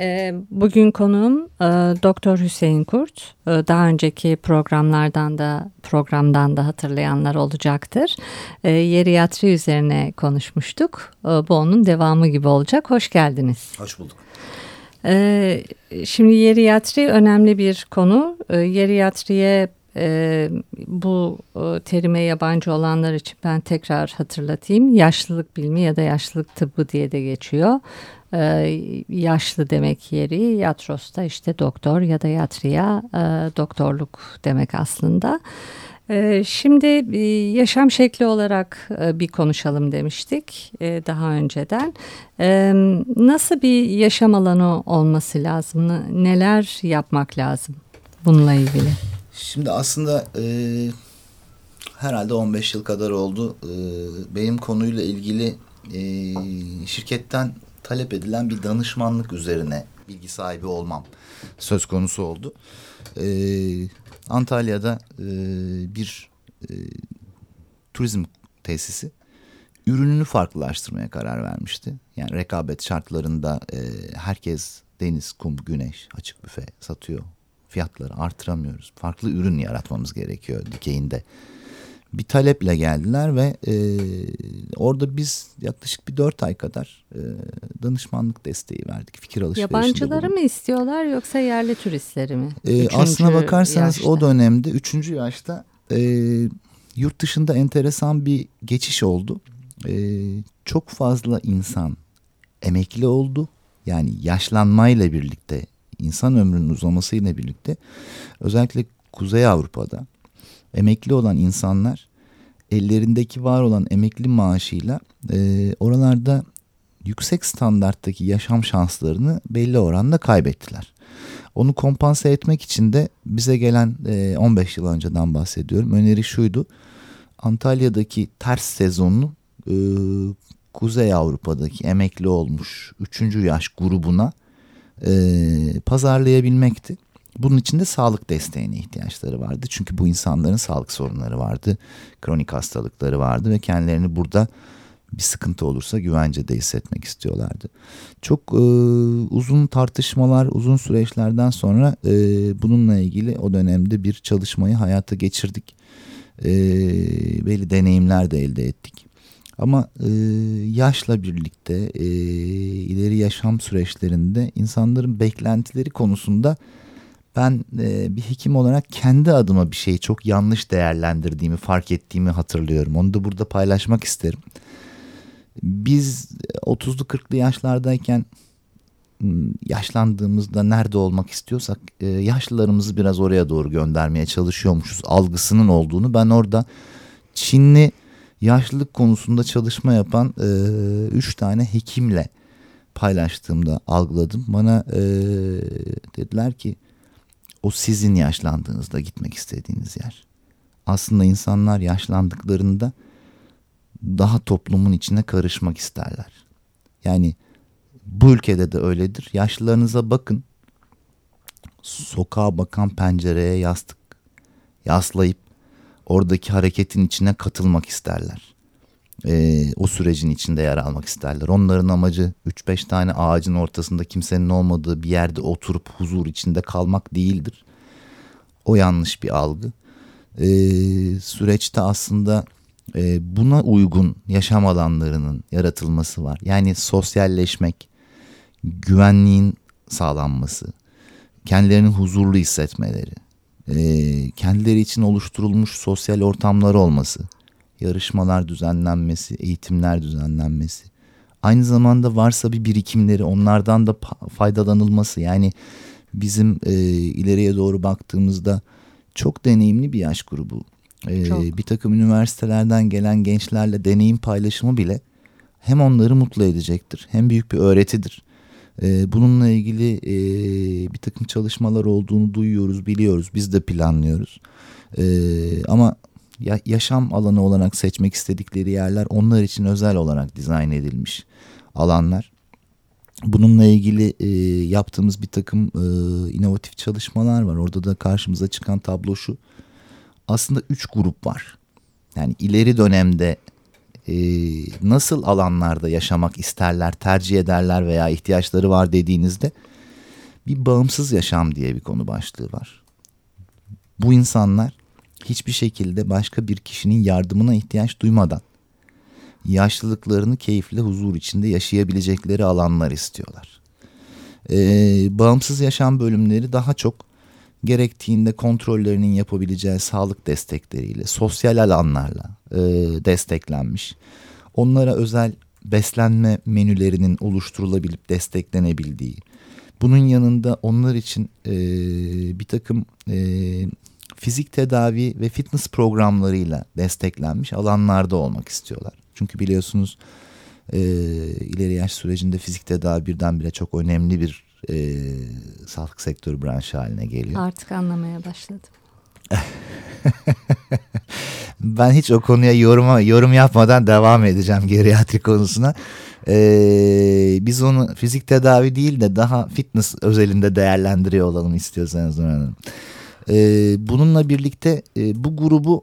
E, bugün konuğum e, Doktor Hüseyin Kurt. E, daha önceki programlardan da programdan da hatırlayanlar olacaktır. E, yeriyatri üzerine konuşmuştuk. Bu onun devamı gibi olacak. Hoş geldiniz. Hoş bulduk. Şimdi yeriyatri önemli bir konu. Yeriyatriye e, bu e, terime yabancı olanlar için ben tekrar hatırlatayım. Yaşlılık bilimi ya da yaşlılık tıbbı diye de geçiyor. E, yaşlı demek yeri, yatros da işte doktor ya da yatriya e, doktorluk demek aslında. E, şimdi e, yaşam şekli olarak e, bir konuşalım demiştik e, daha önceden. E, nasıl bir yaşam alanı olması lazım? Neler yapmak lazım bununla ilgili? Şimdi aslında e, herhalde 15 yıl kadar oldu. E, benim konuyla ilgili e, şirketten talep edilen bir danışmanlık üzerine bilgi sahibi olmam söz konusu oldu. E, Antalya'da e, bir e, turizm tesisi ürününü farklılaştırmaya karar vermişti. Yani rekabet şartlarında e, herkes deniz, kum, güneş, açık büfe satıyor fiyatları artıramıyoruz. Farklı ürün yaratmamız gerekiyor dikeyinde. Bir taleple geldiler ve e, orada biz yaklaşık bir dört ay kadar e, danışmanlık desteği verdik. Fikir alışverişinde Yabancıları bulunduk. mı istiyorlar yoksa yerli turistleri mi? E, Üçüncü aslına bakarsanız yaşta. o dönemde üçüncü yaşta e, yurt dışında enteresan bir geçiş oldu. E, çok fazla insan emekli oldu. Yani yaşlanmayla birlikte insan ömrünün uzamasıyla birlikte özellikle Kuzey Avrupa'da emekli olan insanlar ellerindeki var olan emekli maaşıyla e, oralarda yüksek standarttaki yaşam şanslarını belli oranda kaybettiler. Onu kompanse etmek için de bize gelen e, 15 yıl önceden bahsediyorum. Öneri şuydu. Antalya'daki ters sezonunu e, Kuzey Avrupa'daki emekli olmuş 3. yaş grubuna e, pazarlayabilmekti. Bunun için de sağlık desteğine ihtiyaçları vardı. Çünkü bu insanların sağlık sorunları vardı. Kronik hastalıkları vardı ve kendilerini burada bir sıkıntı olursa güvencede hissetmek istiyorlardı. Çok e, uzun tartışmalar, uzun süreçlerden sonra e, bununla ilgili o dönemde bir çalışmayı hayata geçirdik. E, belli deneyimler de elde ettik. Ama e, yaşla birlikte e, ileri yaşam süreçlerinde insanların beklentileri konusunda ben e, bir hekim olarak kendi adıma bir şeyi çok yanlış değerlendirdiğimi fark ettiğimi hatırlıyorum. Onu da burada paylaşmak isterim. Biz 30'lu 40'lı yaşlardayken yaşlandığımızda nerede olmak istiyorsak e, yaşlılarımızı biraz oraya doğru göndermeye çalışıyormuşuz algısının olduğunu ben orada Çinli yaşlılık konusunda çalışma yapan e, üç tane hekimle paylaştığımda algıladım. Bana e, dediler ki o sizin yaşlandığınızda gitmek istediğiniz yer. Aslında insanlar yaşlandıklarında daha toplumun içine karışmak isterler. Yani bu ülkede de öyledir. Yaşlılarınıza bakın. Sokağa bakan pencereye yastık yaslayıp oradaki hareketin içine katılmak isterler. Ee, o sürecin içinde yer almak isterler. Onların amacı 3-5 tane ağacın ortasında kimsenin olmadığı bir yerde oturup huzur içinde kalmak değildir. O yanlış bir algı. Ee, süreçte aslında e, buna uygun yaşam alanlarının yaratılması var. Yani sosyalleşmek, güvenliğin sağlanması, kendilerini huzurlu hissetmeleri, e, kendileri için oluşturulmuş sosyal ortamlar olması, yarışmalar düzenlenmesi, eğitimler düzenlenmesi, aynı zamanda varsa bir birikimleri onlardan da faydalanılması yani bizim e, ileriye doğru baktığımızda çok deneyimli bir yaş grubu. E, çok. Bir takım üniversitelerden gelen gençlerle deneyim paylaşımı bile hem onları mutlu edecektir hem büyük bir öğretidir. E, bununla ilgili e, bir takım çalışmalar olduğunu duyuyoruz, biliyoruz. Biz de planlıyoruz. E, ama ya, yaşam alanı olarak seçmek istedikleri yerler onlar için özel olarak dizayn edilmiş alanlar. Bununla ilgili e, yaptığımız bir takım e, inovatif çalışmalar var. Orada da karşımıza çıkan tablo şu. Aslında üç grup var. Yani ileri dönemde e, nasıl alanlarda yaşamak isterler, tercih ederler veya ihtiyaçları var dediğinizde bir bağımsız yaşam diye bir konu başlığı var. Bu insanlar hiçbir şekilde başka bir kişinin yardımına ihtiyaç duymadan yaşlılıklarını keyifle huzur içinde yaşayabilecekleri alanlar istiyorlar. Ee, bağımsız yaşam bölümleri daha çok gerektiğinde kontrollerinin yapabileceği sağlık destekleriyle, sosyal alanlarla e, desteklenmiş. Onlara özel beslenme menülerinin oluşturulabilip desteklenebildiği. Bunun yanında onlar için e, bir takım e, fizik tedavi ve fitness programlarıyla desteklenmiş alanlarda olmak istiyorlar. Çünkü biliyorsunuz e, ileri yaş sürecinde fizik tedavi birdenbire çok önemli bir e, sağlık sektörü branşı haline geliyor. Artık anlamaya başladım. ben hiç o konuya yoruma, yorum yapmadan devam edeceğim geriatri konusuna. Ee, biz onu fizik tedavi değil de daha fitness özelinde değerlendiriyor olalım istiyorsanız Hanım. Ee, bununla birlikte e, bu grubu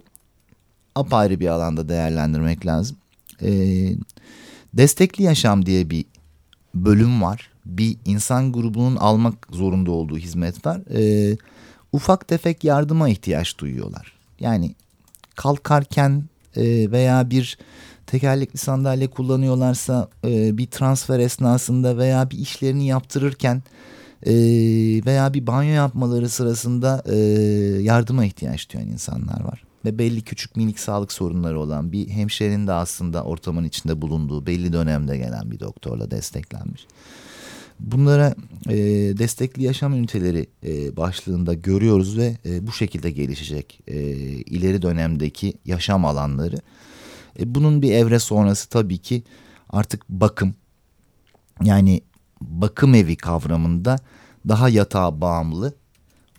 apayrı bir alanda değerlendirmek lazım. Ee, destekli yaşam diye bir bölüm var. Bir insan grubunun almak zorunda olduğu hizmet var. Ee, ufak tefek yardıma ihtiyaç duyuyorlar. Yani kalkarken e, veya bir tekerlekli sandalye kullanıyorlarsa e, bir transfer esnasında veya bir işlerini yaptırırken e, veya bir banyo yapmaları sırasında e, yardıma ihtiyaç duyan insanlar var. Ve belli küçük minik sağlık sorunları olan bir hemşerinin de aslında ortamın içinde bulunduğu belli dönemde gelen bir doktorla desteklenmiş. Bunlara e, destekli yaşam üniteleri e, başlığında görüyoruz ve e, bu şekilde gelişecek e, ileri dönemdeki yaşam alanları. E, bunun bir evre sonrası tabii ki artık bakım yani bakım evi kavramında daha yatağa bağımlı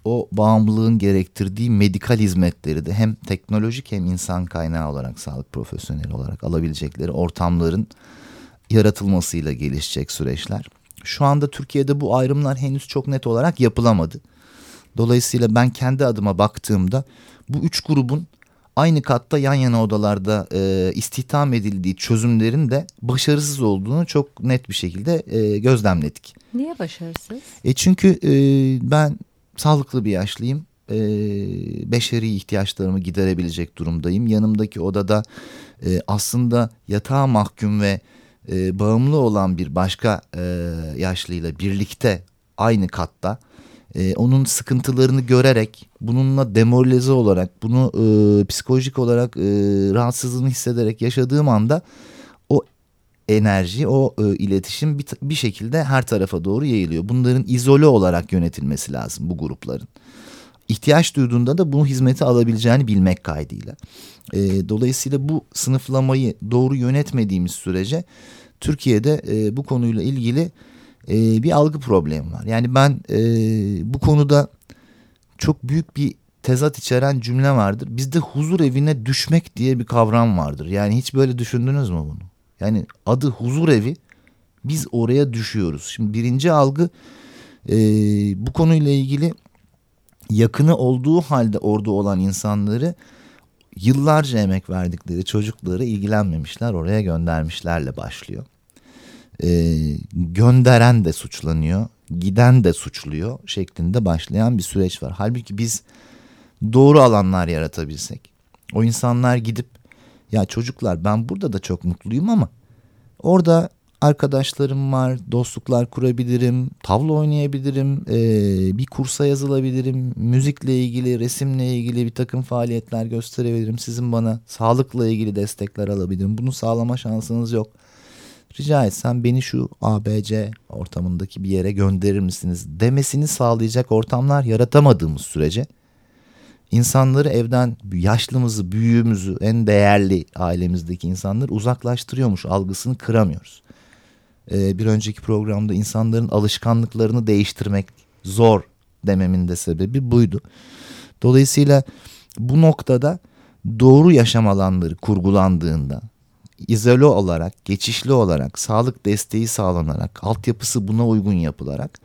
o bağımlılığın gerektirdiği medikal hizmetleri de hem teknolojik hem insan kaynağı olarak sağlık profesyoneli olarak alabilecekleri ortamların yaratılmasıyla gelişecek süreçler. Şu anda Türkiye'de bu ayrımlar henüz çok net olarak yapılamadı. Dolayısıyla ben kendi adıma baktığımda bu üç grubun aynı katta yan yana odalarda e, istihdam edildiği çözümlerin de başarısız olduğunu çok net bir şekilde e, gözlemledik. Niye başarısız? E çünkü e, ben sağlıklı bir yaşlıyım. E, beşeri ihtiyaçlarımı giderebilecek durumdayım. Yanımdaki odada e, aslında yatağa mahkum ve e, bağımlı olan bir başka e, yaşlıyla birlikte aynı katta e, onun sıkıntılarını görerek bununla demoralize olarak bunu e, psikolojik olarak e, rahatsızlığını hissederek yaşadığım anda o enerji o e, iletişim bir, bir şekilde her tarafa doğru yayılıyor. Bunların izole olarak yönetilmesi lazım bu grupların. İhtiyaç duyduğunda da bu hizmeti alabileceğini bilmek kaydıyla. E, dolayısıyla bu sınıflamayı doğru yönetmediğimiz sürece Türkiye'de e, bu konuyla ilgili e, bir algı problemi var. Yani ben e, bu konuda çok büyük bir tezat içeren cümle vardır. Bizde huzur evine düşmek diye bir kavram vardır. Yani hiç böyle düşündünüz mü bunu? Yani adı huzur evi biz oraya düşüyoruz. Şimdi birinci algı e, bu konuyla ilgili yakını olduğu halde orada olan insanları yıllarca emek verdikleri çocukları ilgilenmemişler oraya göndermişlerle başlıyor. Ee, gönderen de suçlanıyor, giden de suçluyor şeklinde başlayan bir süreç var. Halbuki biz doğru alanlar yaratabilsek, o insanlar gidip ya çocuklar ben burada da çok mutluyum ama orada arkadaşlarım var, dostluklar kurabilirim, tavla oynayabilirim, e, bir kursa yazılabilirim, müzikle ilgili, resimle ilgili bir takım faaliyetler gösterebilirim. Sizin bana sağlıkla ilgili destekler alabilirim. Bunu sağlama şansınız yok. Rica etsem beni şu ABC ortamındaki bir yere gönderir misiniz demesini sağlayacak ortamlar yaratamadığımız sürece insanları evden yaşlımızı, büyüğümüzü, en değerli ailemizdeki insanları uzaklaştırıyormuş algısını kıramıyoruz. e, bir önceki programda insanların alışkanlıklarını değiştirmek zor dememin de sebebi buydu. Dolayısıyla bu noktada doğru yaşam alanları kurgulandığında izole olarak, geçişli olarak, sağlık desteği sağlanarak, altyapısı buna uygun yapılarak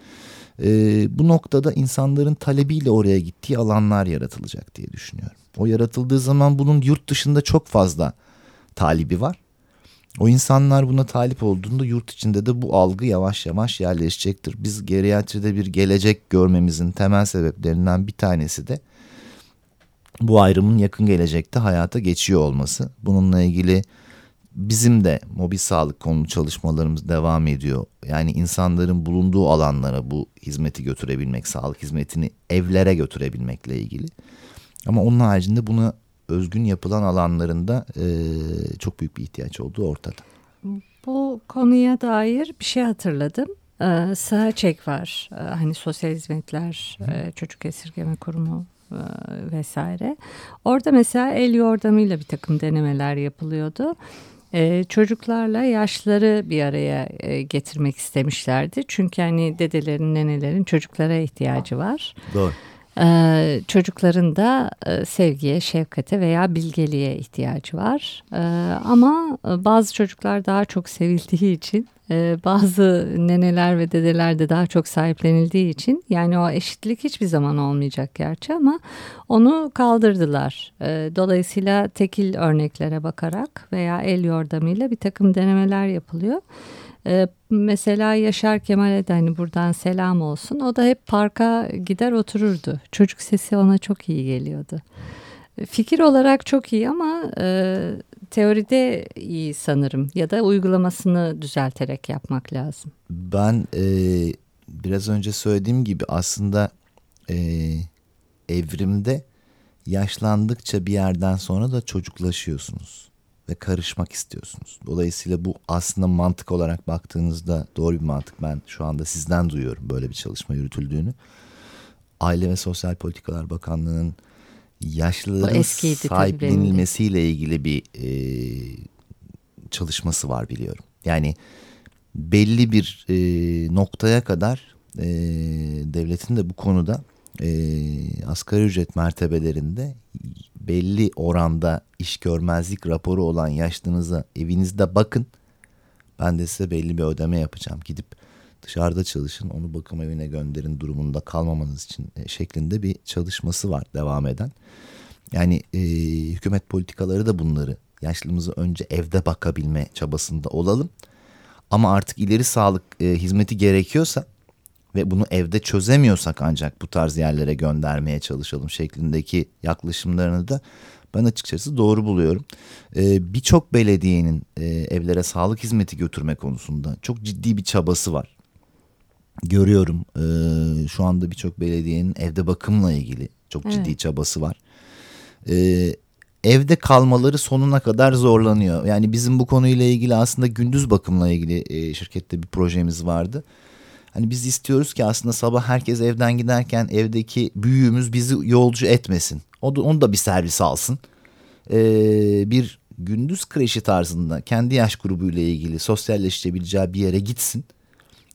e, bu noktada insanların talebiyle oraya gittiği alanlar yaratılacak diye düşünüyorum. O yaratıldığı zaman bunun yurt dışında çok fazla talibi var. O insanlar buna talip olduğunda yurt içinde de bu algı yavaş yavaş yerleşecektir. Biz geriatride bir gelecek görmemizin temel sebeplerinden bir tanesi de bu ayrımın yakın gelecekte hayata geçiyor olması. Bununla ilgili bizim de mobil sağlık konulu çalışmalarımız devam ediyor. Yani insanların bulunduğu alanlara bu hizmeti götürebilmek, sağlık hizmetini evlere götürebilmekle ilgili. Ama onun haricinde buna özgün yapılan alanlarında e, çok büyük bir ihtiyaç olduğu ortada. Bu konuya dair bir şey hatırladım. Ee, Sahaçek var. Ee, hani sosyal hizmetler, e, çocuk esirgeme kurumu e, vesaire. Orada mesela el yordamıyla bir takım denemeler yapılıyordu. Ee, çocuklarla yaşları bir araya e, getirmek istemişlerdi. Çünkü hani dedelerin, nenelerin çocuklara ihtiyacı var. Doğru. Ee, çocukların da e, sevgiye, şefkate veya bilgeliğe ihtiyacı var. Ee, ama e, bazı çocuklar daha çok sevildiği için, e, bazı neneler ve dedeler de daha çok sahiplenildiği için yani o eşitlik hiçbir zaman olmayacak gerçi ama onu kaldırdılar. Ee, dolayısıyla tekil örneklere bakarak veya el yordamıyla bir takım denemeler yapılıyor. Ee, mesela Yaşar Kemal'e de hani buradan selam olsun. O da hep parka gider otururdu. Çocuk sesi ona çok iyi geliyordu. Fikir olarak çok iyi ama e, teoride iyi sanırım ya da uygulamasını düzelterek yapmak lazım. Ben e, biraz önce söylediğim gibi aslında e, evrimde yaşlandıkça bir yerden sonra da çocuklaşıyorsunuz ve karışmak istiyorsunuz. Dolayısıyla bu aslında mantık olarak baktığınızda doğru bir mantık. Ben şu anda sizden duyuyorum böyle bir çalışma yürütüldüğünü. Aile ve Sosyal Politikalar Bakanlığı'nın yaşlıların sahiplenilmesiyle ilgili bir e, çalışması var biliyorum. Yani belli bir e, noktaya kadar e, devletin de bu konuda e, asgari ücret mertebelerinde belli oranda iş görmezlik raporu olan yaşlınıza evinizde bakın. Ben de size belli bir ödeme yapacağım. Gidip dışarıda çalışın onu bakım evine gönderin durumunda kalmamanız için e, şeklinde bir çalışması var devam eden. Yani e, hükümet politikaları da bunları yaşlımızı önce evde bakabilme çabasında olalım. Ama artık ileri sağlık e, hizmeti gerekiyorsa ve bunu evde çözemiyorsak ancak bu tarz yerlere göndermeye çalışalım şeklindeki yaklaşımlarını da ben açıkçası doğru buluyorum. Ee, Birçok belediyenin e, evlere sağlık hizmeti götürme konusunda çok ciddi bir çabası var. Görüyorum e, şu anda birçok belediyenin evde bakımla ilgili çok ciddi evet. çabası var. E, evde kalmaları sonuna kadar zorlanıyor. Yani bizim bu konuyla ilgili aslında gündüz bakımla ilgili e, şirkette bir projemiz vardı. Hani biz istiyoruz ki aslında sabah herkes evden giderken evdeki büyüğümüz bizi yolcu etmesin. O da, onu da bir servis alsın. Ee, bir gündüz kreşi tarzında kendi yaş grubuyla ilgili sosyalleşebileceği bir yere gitsin.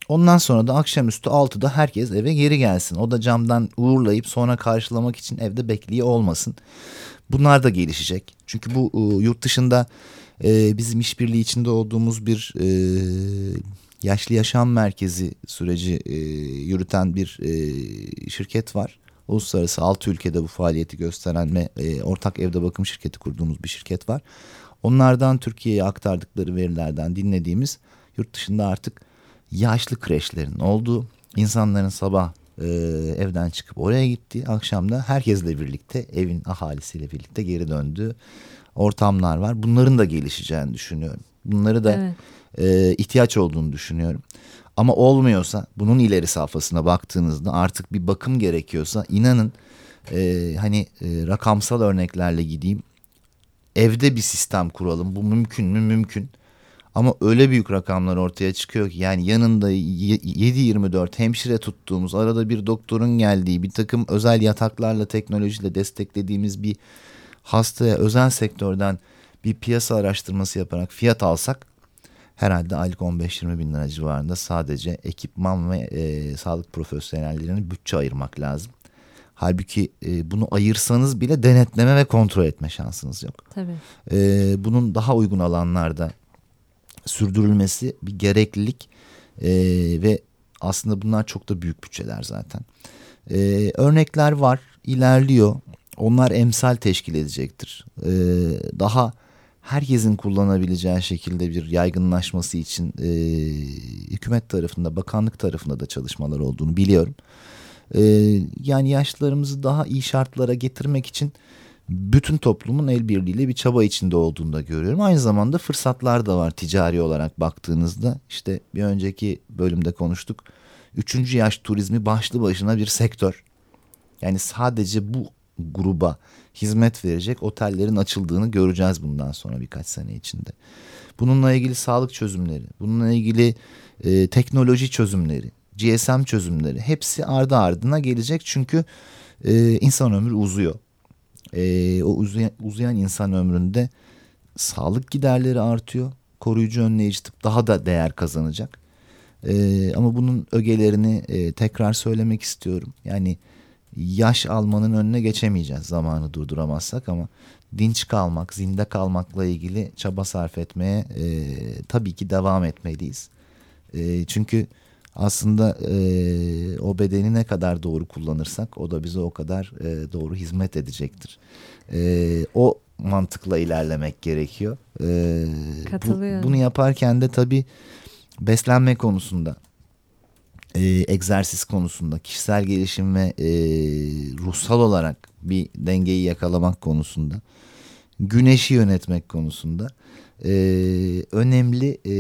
Ondan sonra da akşamüstü 6'da herkes eve geri gelsin. O da camdan uğurlayıp sonra karşılamak için evde bekliyor olmasın. Bunlar da gelişecek. Çünkü bu e, yurt dışında e, bizim işbirliği içinde olduğumuz bir e, yaşlı yaşam merkezi süreci e, yürüten bir e, şirket var. Uluslararası altı ülkede bu faaliyeti gösteren ve e, ortak evde bakım şirketi kurduğumuz bir şirket var. Onlardan Türkiye'ye aktardıkları verilerden dinlediğimiz yurt dışında artık yaşlı kreşlerin olduğu, insanların sabah e, evden çıkıp oraya gitti, akşam da herkesle birlikte evin ahalisiyle birlikte geri döndüğü ortamlar var. Bunların da gelişeceğini düşünüyorum. Bunları da evet e, ihtiyaç olduğunu düşünüyorum. Ama olmuyorsa bunun ileri safhasına baktığınızda artık bir bakım gerekiyorsa inanın e, hani e, rakamsal örneklerle gideyim. Evde bir sistem kuralım bu mümkün mü mümkün. Ama öyle büyük rakamlar ortaya çıkıyor ki yani yanında 7-24 hemşire tuttuğumuz arada bir doktorun geldiği bir takım özel yataklarla teknolojiyle desteklediğimiz bir hastaya özel sektörden bir piyasa araştırması yaparak fiyat alsak herhalde aylık 15-20 bin lira civarında sadece ekipman ve e, sağlık profesyonellerine bütçe ayırmak lazım. Halbuki e, bunu ayırsanız bile denetleme ve kontrol etme şansınız yok. Tabii. E, bunun daha uygun alanlarda sürdürülmesi bir gereklilik e, ve aslında bunlar çok da büyük bütçeler zaten. E, örnekler var, ilerliyor. Onlar emsal teşkil edecektir. E, daha herkesin kullanabileceği şekilde bir yaygınlaşması için e, hükümet tarafında, bakanlık tarafında da çalışmalar olduğunu biliyorum. E, yani yaşlılarımızı daha iyi şartlara getirmek için bütün toplumun el birliğiyle bir çaba içinde olduğunu da görüyorum. Aynı zamanda fırsatlar da var ticari olarak baktığınızda. İşte bir önceki bölümde konuştuk. Üçüncü yaş turizmi başlı başına bir sektör. Yani sadece bu gruba hizmet verecek otellerin açıldığını göreceğiz bundan sonra birkaç sene içinde. Bununla ilgili sağlık çözümleri, bununla ilgili e, teknoloji çözümleri, GSM çözümleri hepsi ardı ardına gelecek çünkü e, insan ömrü uzuyor. E, o uzayan, uzayan insan ömründe sağlık giderleri artıyor. Koruyucu önleyici tıp daha da değer kazanacak. E, ama bunun ögelerini e, tekrar söylemek istiyorum. Yani yaş almanın önüne geçemeyeceğiz zamanı durduramazsak ama dinç kalmak, zinde kalmakla ilgili çaba sarf etmeye e, tabii ki devam etmeliyiz. E, çünkü aslında e, o bedeni ne kadar doğru kullanırsak o da bize o kadar e, doğru hizmet edecektir. E, o mantıkla ilerlemek gerekiyor. E, Katılıyorum. Bu, bunu yaparken de tabii beslenme konusunda e, egzersiz konusunda, kişisel gelişim ve e, ruhsal olarak bir dengeyi yakalamak konusunda, güneşi yönetmek konusunda e, önemli e,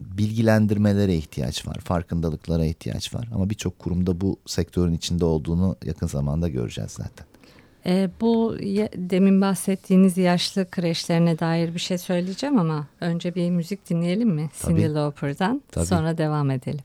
bilgilendirmelere ihtiyaç var, farkındalıklara ihtiyaç var. Ama birçok kurumda bu sektörün içinde olduğunu yakın zamanda göreceğiz zaten. E, bu ya, demin bahsettiğiniz yaşlı kreşlerine dair bir şey söyleyeceğim ama önce bir müzik dinleyelim mi? Tabii. Cyndi Lauper'dan Tabii. sonra devam edelim.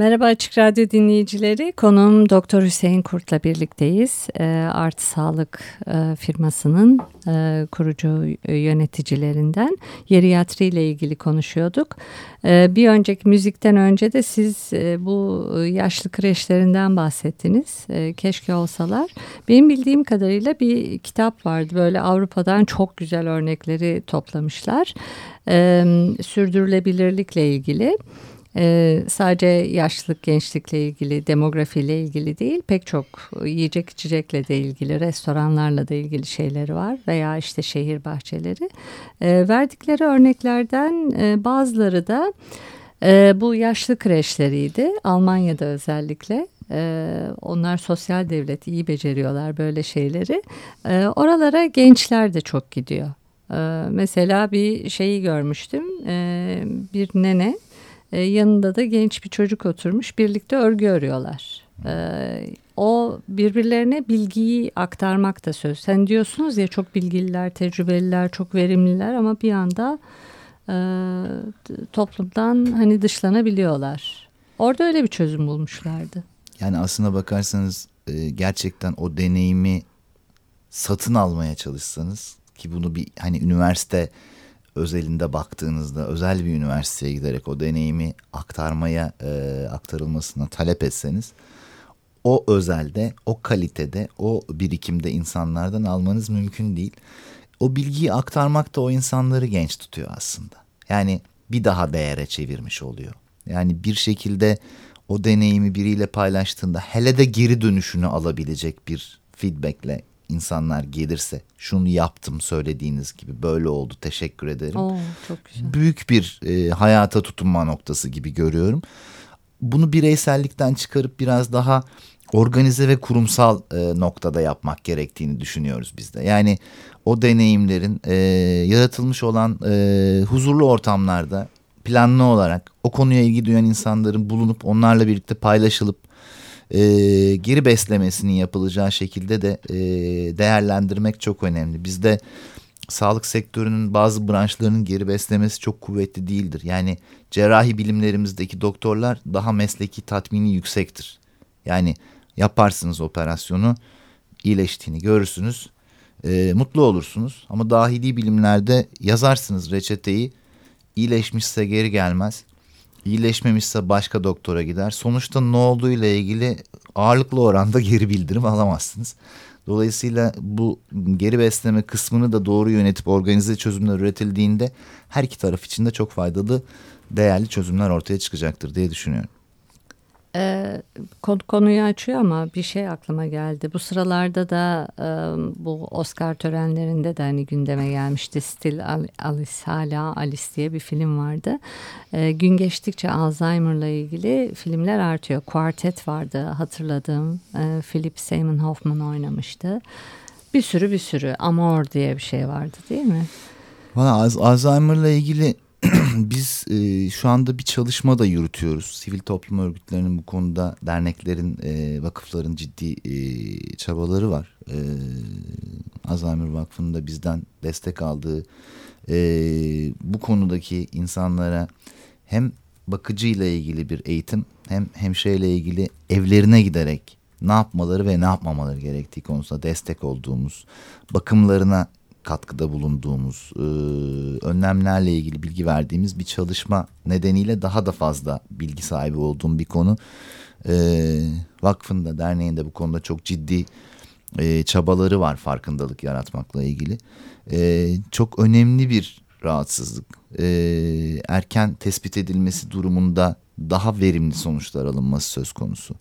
Merhaba Açık Radyo dinleyicileri. Konuğum Doktor Hüseyin Kurt'la birlikteyiz. E, Art Sağlık e, firmasının e, kurucu e, yöneticilerinden yeriyatri ile ilgili konuşuyorduk. E, bir önceki müzikten önce de siz e, bu yaşlı kreşlerinden bahsettiniz. E, keşke olsalar. Benim bildiğim kadarıyla bir kitap vardı. Böyle Avrupa'dan çok güzel örnekleri toplamışlar. E, sürdürülebilirlikle ilgili. Ee, sadece yaşlılık, gençlikle ilgili, demografiyle ilgili değil, pek çok yiyecek içecekle de ilgili, restoranlarla da ilgili şeyleri var veya işte şehir bahçeleri. Ee, verdikleri örneklerden e, bazıları da e, bu yaşlı kreşleriydi, Almanya'da özellikle. Ee, onlar sosyal devlet iyi beceriyorlar böyle şeyleri. Ee, oralara gençler de çok gidiyor. Ee, mesela bir şeyi görmüştüm. Bir nene e, yanında da genç bir çocuk oturmuş birlikte örgü örüyorlar. Ee, o birbirlerine bilgiyi aktarmak da söz. Sen diyorsunuz ya çok bilgililer, tecrübeliler, çok verimliler ama bir anda e, toplumdan hani dışlanabiliyorlar. Orada öyle bir çözüm bulmuşlardı. Yani aslına bakarsanız e, gerçekten o deneyimi satın almaya çalışsanız ki bunu bir hani üniversite özelinde baktığınızda özel bir üniversiteye giderek o deneyimi aktarmaya e, aktarılmasına talep etseniz o özelde, o kalitede, o birikimde insanlardan almanız mümkün değil. O bilgiyi aktarmak da o insanları genç tutuyor aslında. Yani bir daha değere çevirmiş oluyor. Yani bir şekilde o deneyimi biriyle paylaştığında hele de geri dönüşünü alabilecek bir feedbackle insanlar gelirse şunu yaptım söylediğiniz gibi böyle oldu teşekkür ederim. Oo, çok güzel. Büyük bir e, hayata tutunma noktası gibi görüyorum. Bunu bireysellikten çıkarıp biraz daha organize ve kurumsal e, noktada yapmak gerektiğini düşünüyoruz biz de. Yani o deneyimlerin e, yaratılmış olan e, huzurlu ortamlarda planlı olarak o konuya ilgi duyan insanların bulunup onlarla birlikte paylaşılıp e, geri beslemesinin yapılacağı şekilde de e, değerlendirmek çok önemli. Bizde sağlık sektörünün bazı branşlarının geri beslemesi çok kuvvetli değildir. Yani cerrahi bilimlerimizdeki doktorlar daha mesleki tatmini yüksektir. Yani yaparsınız operasyonu iyileştiğini görürsünüz e, mutlu olursunuz. Ama dahili bilimlerde yazarsınız reçeteyi iyileşmişse geri gelmez. İyileşmemişse başka doktora gider. Sonuçta ne olduğu ile ilgili ağırlıklı oranda geri bildirim alamazsınız. Dolayısıyla bu geri besleme kısmını da doğru yönetip organize çözümler üretildiğinde her iki taraf için de çok faydalı, değerli çözümler ortaya çıkacaktır diye düşünüyorum. Konu, konuyu açıyor ama bir şey aklıma geldi. Bu sıralarda da e, bu Oscar törenlerinde de hani gündeme gelmişti. Still Alice hala Alice diye bir film vardı. E, gün geçtikçe Alzheimer'la ilgili filmler artıyor. Quartet vardı hatırladığım. E, Philip Seymour Hoffman oynamıştı. Bir sürü bir sürü Amor diye bir şey vardı değil mi? Valla Alzheimer'la ilgili biz e, şu anda bir çalışma da yürütüyoruz. Sivil toplum örgütlerinin bu konuda derneklerin, e, vakıfların ciddi e, çabaları var. E, Alzheimer Vakfı'nın da bizden destek aldığı e, bu konudaki insanlara hem bakıcıyla ilgili bir eğitim hem hemşireyle ilgili evlerine giderek ne yapmaları ve ne yapmamaları gerektiği konusunda destek olduğumuz, bakımlarına katkıda bulunduğumuz, e, önlemlerle ilgili bilgi verdiğimiz bir çalışma nedeniyle daha da fazla bilgi sahibi olduğum bir konu. E, vakfın bu konuda çok ciddi e, çabaları var farkındalık yaratmakla ilgili. E, çok önemli bir rahatsızlık. E, erken tespit edilmesi durumunda daha verimli sonuçlar alınması söz konusu.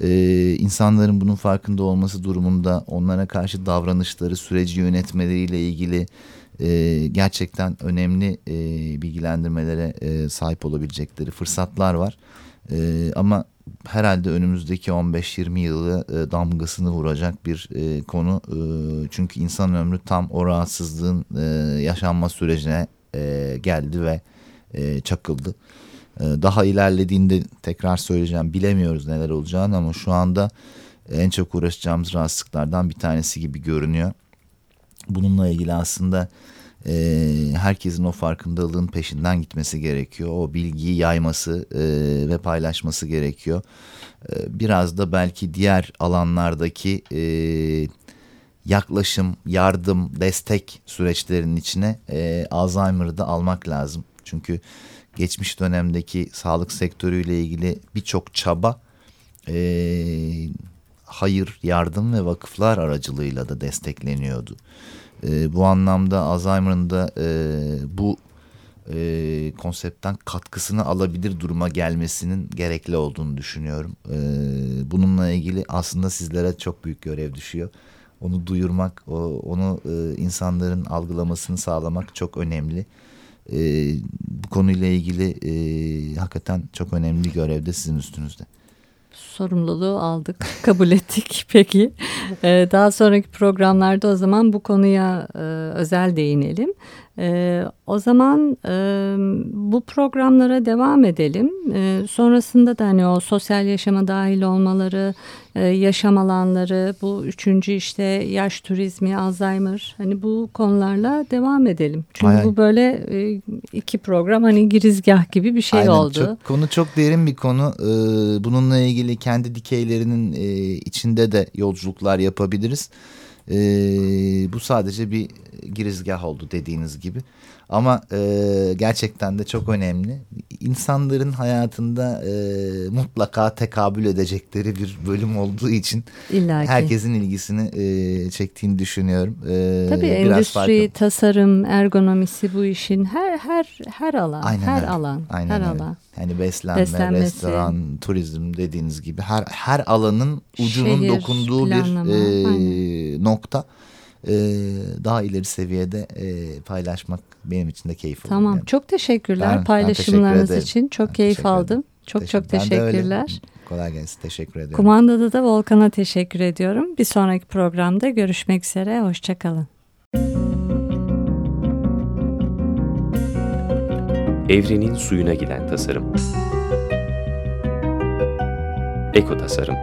Ee, insanların bunun farkında olması durumunda onlara karşı davranışları, süreci yönetmeleriyle ilgili e, gerçekten önemli e, bilgilendirmelere e, sahip olabilecekleri fırsatlar var. E, ama herhalde önümüzdeki 15-20 yılı e, damgasını vuracak bir e, konu. E, çünkü insan ömrü tam o rahatsızlığın e, yaşanma sürecine e, geldi ve e, çakıldı. Ee, daha ilerlediğinde tekrar söyleyeceğim bilemiyoruz neler olacağını ama şu anda en çok uğraşacağımız rahatsızlıklardan bir tanesi gibi görünüyor. Bununla ilgili aslında e, herkesin o farkındalığın peşinden gitmesi gerekiyor. O bilgiyi yayması e, ve paylaşması gerekiyor. E, biraz da belki diğer alanlardaki e, yaklaşım, yardım, destek süreçlerinin içine e, Alzheimer'ı da almak lazım. Çünkü geçmiş dönemdeki sağlık sektörüyle ilgili birçok çaba e, hayır, yardım ve vakıflar aracılığıyla da destekleniyordu. E, bu anlamda Alzheimer'ın da e, bu e, konseptten katkısını alabilir duruma gelmesinin gerekli olduğunu düşünüyorum. E, bununla ilgili aslında sizlere çok büyük görev düşüyor. Onu duyurmak, onu e, insanların algılamasını sağlamak çok önemli. E, bu konuyla ilgili e, hakikaten çok önemli bir görev de sizin üstünüzde. sorumluluğu aldık, kabul ettik. Peki daha sonraki programlarda o zaman bu konuya özel değinelim. Ee, o zaman e, bu programlara devam edelim. Ee, sonrasında da hani o sosyal yaşama dahil olmaları, e, yaşam alanları, bu üçüncü işte yaş turizmi, Alzheimer hani bu konularla devam edelim. Çünkü hay. bu böyle e, iki program hani girizgah gibi bir şey Aynen, oldu. Çok, konu çok derin bir konu. Ee, bununla ilgili kendi dikeylerinin e, içinde de yolculuklar yapabiliriz. Ee, bu sadece bir girizgah oldu dediğiniz gibi. Ama e, gerçekten de çok önemli. İnsanların hayatında e, mutlaka tekabül edecekleri bir bölüm olduğu için İlla ki. herkesin ilgisini e, çektiğini düşünüyorum. Ee, Tabii biraz endüstri, farklı. tasarım, ergonomisi bu işin her her her alan, Aynen her öyle. alan, Aynen her öyle. alan. Yani beslenme, Beslenmesi. restoran, turizm dediğiniz gibi her her alanın ucunun Şehir dokunduğu planlama, bir e, aynen. nokta. E, daha ileri seviyede e, paylaşmak benim için de keyif oluyor. Tamam. Yani. Çok teşekkürler Ben- ben paylaşımlarınız teşekkür için. Çok Ben keyif aldım. Çok çok Teşekkür- öyle. teşekkürler. Kolay gelsin. Teşekkür ediyorum. Kumandada da Volkan'a teşekkür ediyorum. Bir sonraki programda görüşmek üzere. Hoşçakalın. Evrenin suyuna giden tasarım. Eko tasarım.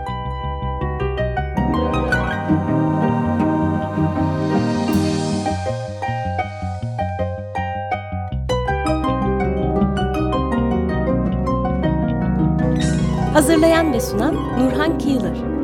Hazırlayan ve sunan Nurhan Kiyılır.